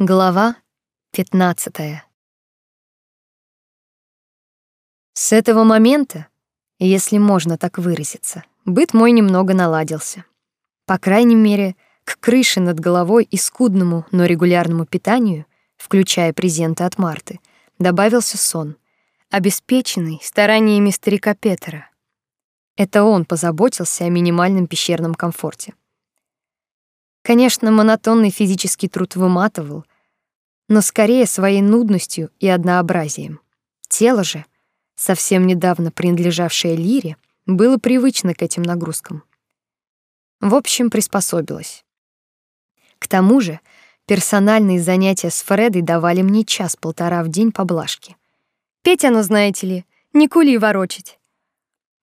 Глава 15. С этого момента, если можно так выразиться, быт мой немного наладился. По крайней мере, к крыше над головой и скудному, но регулярному питанию, включая презенты от Марты, добавился сон, обеспеченный стараниями старика Петера. Это он позаботился о минимальном пещерном комфорте. Конечно, монотонный физический труд выматывал, но скорее своей нудностью и однообразием. Тело же, совсем недавно принадлежавшее Лире, было привычно к этим нагрузкам. В общем, приспособилось. К тому же, персональные занятия с Фредой давали мне час-полтора в день поблажки. Петя, ну знаете ли, не кули ворочить.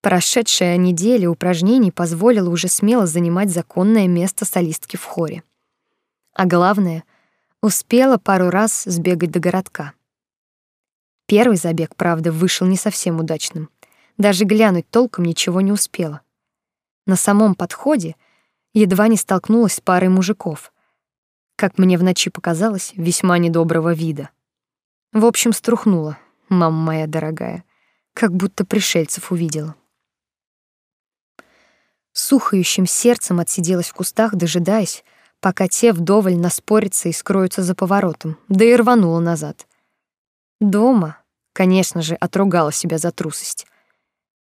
Прошедшая неделя упражнений позволила уже смело занимать законное место солистки в хоре. А главное — Успела пару раз сбегать до городка. Первый забег, правда, вышел не совсем удачным. Даже глянуть толком ничего не успела. На самом подходе едва не столкнулась с парой мужиков. Как мне в ночи показалось, весьма недоброго вида. В общем, струхнула, мама моя дорогая, как будто пришельцев увидела. Сухающим сердцем отсиделась в кустах, дожидаясь, пока те вдоволь наспорятся и скроются за поворотом, да и рванула назад. Дома, конечно же, отругала себя за трусость.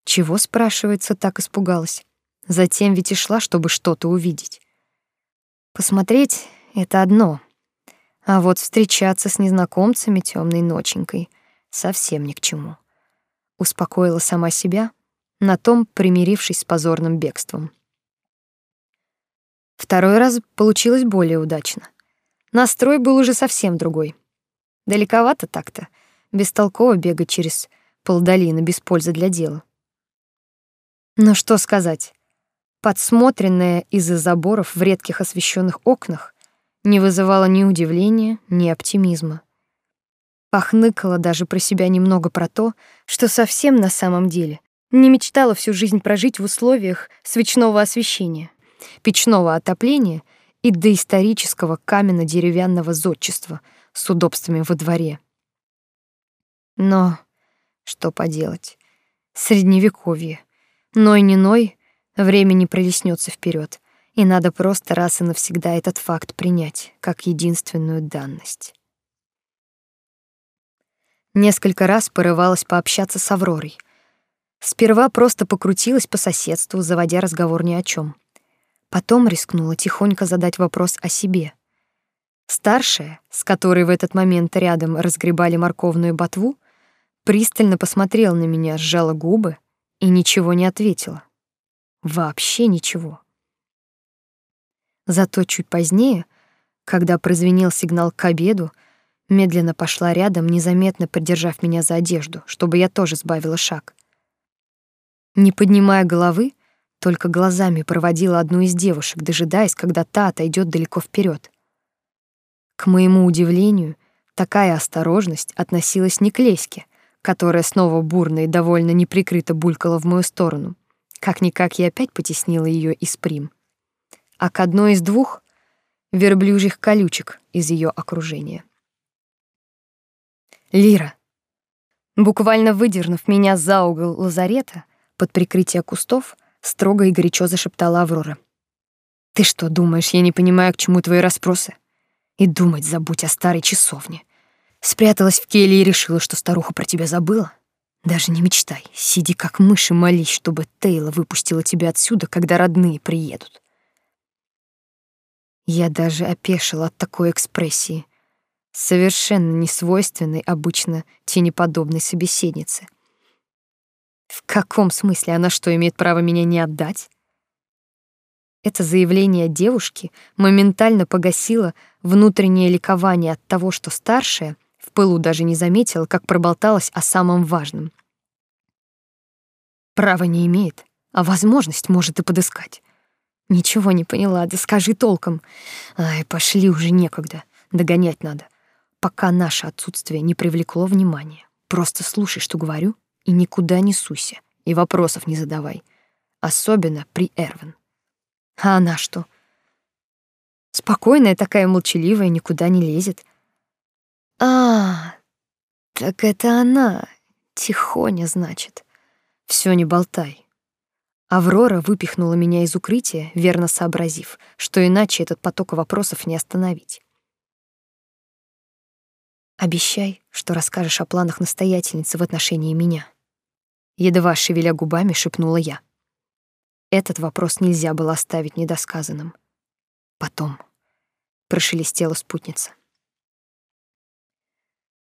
Чего, спрашивается, так испугалась? Затем ведь и шла, чтобы что-то увидеть. Посмотреть — это одно, а вот встречаться с незнакомцами темной ноченькой совсем ни к чему. Успокоила сама себя, на том примирившись с позорным бегством. Второй раз получилось более удачно. Настрой был уже совсем другой. Далековато так-то, бестолково бегать через полдолины без пользы для дела. Но что сказать? Подсмотренное из-за заборов в редких освещенных окнах не вызывало ни удивления, ни оптимизма. Похныкала даже про себя немного про то, что совсем на самом деле не мечтала всю жизнь прожить в условиях свечного освещения печного отопления и доисторического каменно-деревянного зодчества с удобствами во дворе. Но что поделать? Средневековье. Ной не ной, время не пролеснется вперед, и надо просто раз и навсегда этот факт принять как единственную данность. Несколько раз порывалась пообщаться с Авророй. Сперва просто покрутилась по соседству, заводя разговор ни о чем. Потом рискнула тихонько задать вопрос о себе. Старшая, с которой в этот момент рядом разгребали морковную ботву, пристально посмотрела на меня, сжала губы и ничего не ответила. Вообще ничего. Зато чуть позднее, когда прозвенел сигнал к обеду, медленно пошла рядом, незаметно придержав меня за одежду, чтобы я тоже сбавила шаг. Не поднимая головы, только глазами проводила одну из девушек, дожидаясь, когда та отойдет далеко вперед. К моему удивлению, такая осторожность относилась не к Леське, которая снова бурно и довольно неприкрыто булькала в мою сторону. Как-никак я опять потеснила ее из прим. А к одной из двух верблюжьих колючек из ее окружения. Лира. Буквально выдернув меня за угол лазарета под прикрытие кустов, строго и горячо зашептала Аврора. Ты что, думаешь, я не понимаю, к чему твои расспросы? И думать забудь о старой часовне. Спряталась в келье и решила, что старуха про тебя забыла? Даже не мечтай. Сиди как мышь и молись, чтобы Тейла выпустила тебя отсюда, когда родные приедут. Я даже опешила от такой экспрессии, совершенно несвойственной обычно тенеподобной собеседнице. В каком смысле она что, имеет право меня не отдать? Это заявление девушки моментально погасило внутреннее ликование от того, что старшая в пылу даже не заметила, как проболталась о самом важном. Право не имеет, а возможность может и подыскать. Ничего не поняла, да скажи толком. Ай, пошли уже некогда, догонять надо, пока наше отсутствие не привлекло внимания. Просто слушай, что говорю, и никуда не суйся, и вопросов не задавай. Особенно при Эрвин. А она что? Спокойная такая, молчаливая, никуда не лезет. А, так это она. Тихоня, значит. Все не болтай. Аврора выпихнула меня из укрытия, верно сообразив, что иначе этот поток вопросов не остановить. Обещай, что расскажешь о планах настоятельницы в отношении меня. Едва шевеля губами, шепнула я. Этот вопрос нельзя было оставить недосказанным. Потом прошелестела спутница.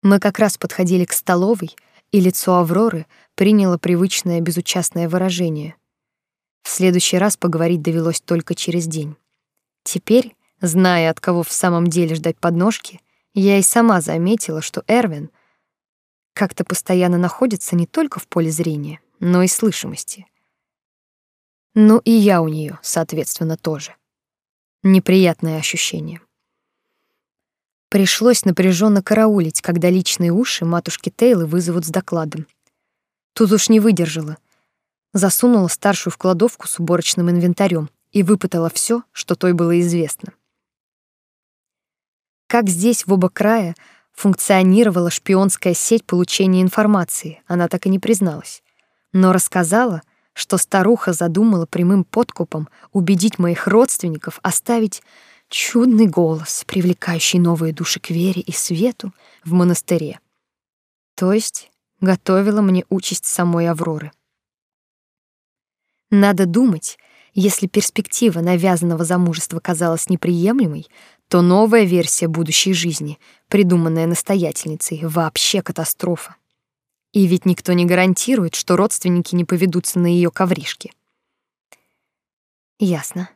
Мы как раз подходили к столовой, и лицо Авроры приняло привычное безучастное выражение. В следующий раз поговорить довелось только через день. Теперь, зная, от кого в самом деле ждать подножки, я и сама заметила, что Эрвин как-то постоянно находится не только в поле зрения, но и слышимости. Ну и я у нее, соответственно, тоже. Неприятное ощущение. Пришлось напряженно караулить, когда личные уши матушки Тейлы вызовут с докладом. Тут уж не выдержала. Засунула старшую в кладовку с уборочным инвентарем и выпытала все, что той было известно. Как здесь, в оба края, функционировала шпионская сеть получения информации, она так и не призналась. Но рассказала, что старуха задумала прямым подкупом убедить моих родственников оставить чудный голос, привлекающий новые души к вере и свету в монастыре. То есть готовила мне участь самой Авроры. Надо думать, если перспектива навязанного замужества казалась неприемлемой, то новая версия будущей жизни, придуманная настоятельницей, вообще катастрофа. И ведь никто не гарантирует, что родственники не поведутся на ее ковришки. Ясно.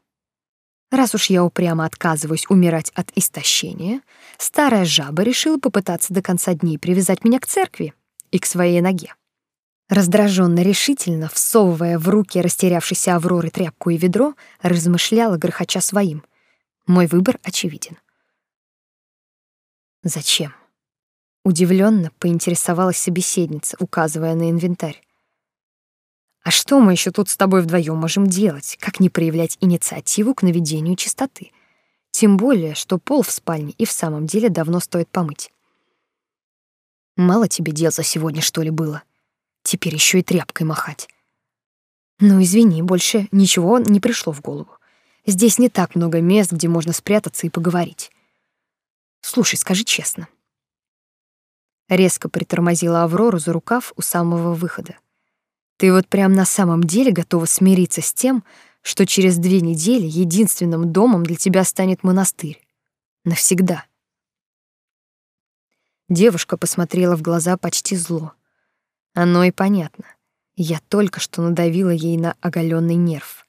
Раз уж я упрямо отказываюсь умирать от истощения, старая жаба решила попытаться до конца дней привязать меня к церкви и к своей ноге. Раздраженно решительно, всовывая в руки растерявшейся Авроры тряпку и ведро, размышляла, грохоча своим. Мой выбор очевиден. Зачем? Удивленно поинтересовалась собеседница, указывая на инвентарь. А что мы еще тут с тобой вдвоем можем делать, как не проявлять инициативу к наведению чистоты? Тем более, что пол в спальне и в самом деле давно стоит помыть. Мало тебе дел за сегодня, что ли, было? Теперь еще и тряпкой махать. Ну, извини, больше ничего не пришло в голову. Здесь не так много мест, где можно спрятаться и поговорить. Слушай, скажи честно. Резко притормозила Аврору за рукав у самого выхода. Ты вот прям на самом деле готова смириться с тем, что через две недели единственным домом для тебя станет монастырь. Навсегда. Девушка посмотрела в глаза почти зло. Оно и понятно. Я только что надавила ей на оголенный нерв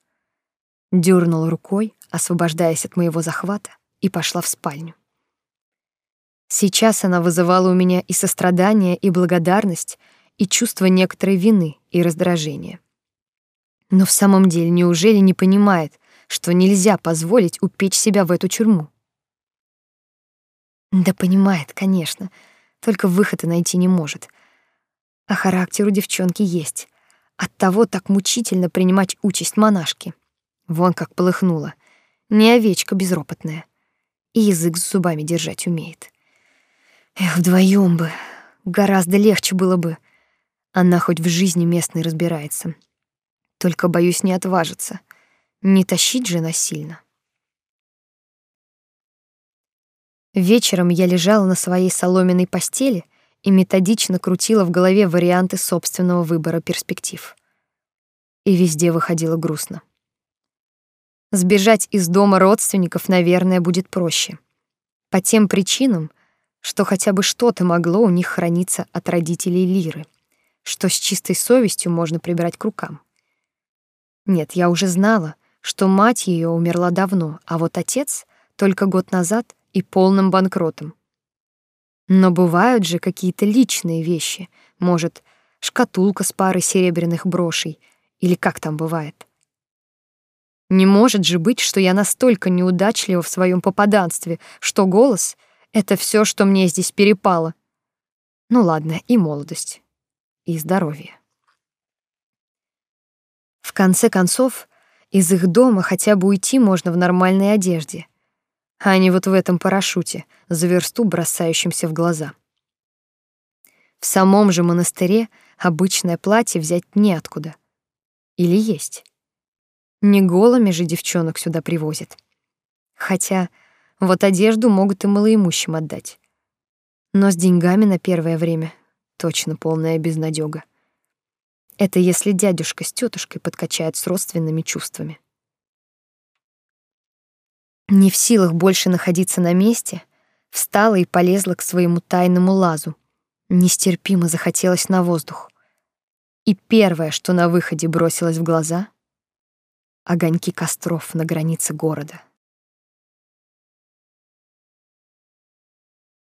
дернула рукой, освобождаясь от моего захвата, и пошла в спальню. Сейчас она вызывала у меня и сострадание, и благодарность, и чувство некоторой вины и раздражения. Но в самом деле неужели не понимает, что нельзя позволить упечь себя в эту тюрьму? Да понимает, конечно, только выхода найти не может. А характер у девчонки есть. Оттого так мучительно принимать участь монашки. Вон как полыхнула. Не овечка безропотная. И язык с зубами держать умеет. Эх, вдвоем бы. Гораздо легче было бы. Она хоть в жизни местной разбирается. Только, боюсь, не отважится. Не тащить же насильно. Вечером я лежала на своей соломенной постели и методично крутила в голове варианты собственного выбора перспектив. И везде выходило грустно. Сбежать из дома родственников, наверное, будет проще. По тем причинам, что хотя бы что-то могло у них храниться от родителей Лиры, что с чистой совестью можно прибирать к рукам. Нет, я уже знала, что мать ее умерла давно, а вот отец только год назад и полным банкротом. Но бывают же какие-то личные вещи, может, шкатулка с парой серебряных брошей или как там бывает. Не может же быть, что я настолько неудачлива в своем попаданстве, что голос — это все, что мне здесь перепало. Ну ладно, и молодость, и здоровье. В конце концов, из их дома хотя бы уйти можно в нормальной одежде, а не вот в этом парашюте, за версту бросающемся в глаза. В самом же монастыре обычное платье взять неоткуда. Или есть. Не голыми же девчонок сюда привозят. Хотя вот одежду могут и малоимущим отдать. Но с деньгами на первое время точно полная безнадёга. Это если дядюшка с тетушкой подкачают с родственными чувствами. Не в силах больше находиться на месте, встала и полезла к своему тайному лазу. Нестерпимо захотелось на воздух. И первое, что на выходе бросилось в глаза — огоньки костров на границе города.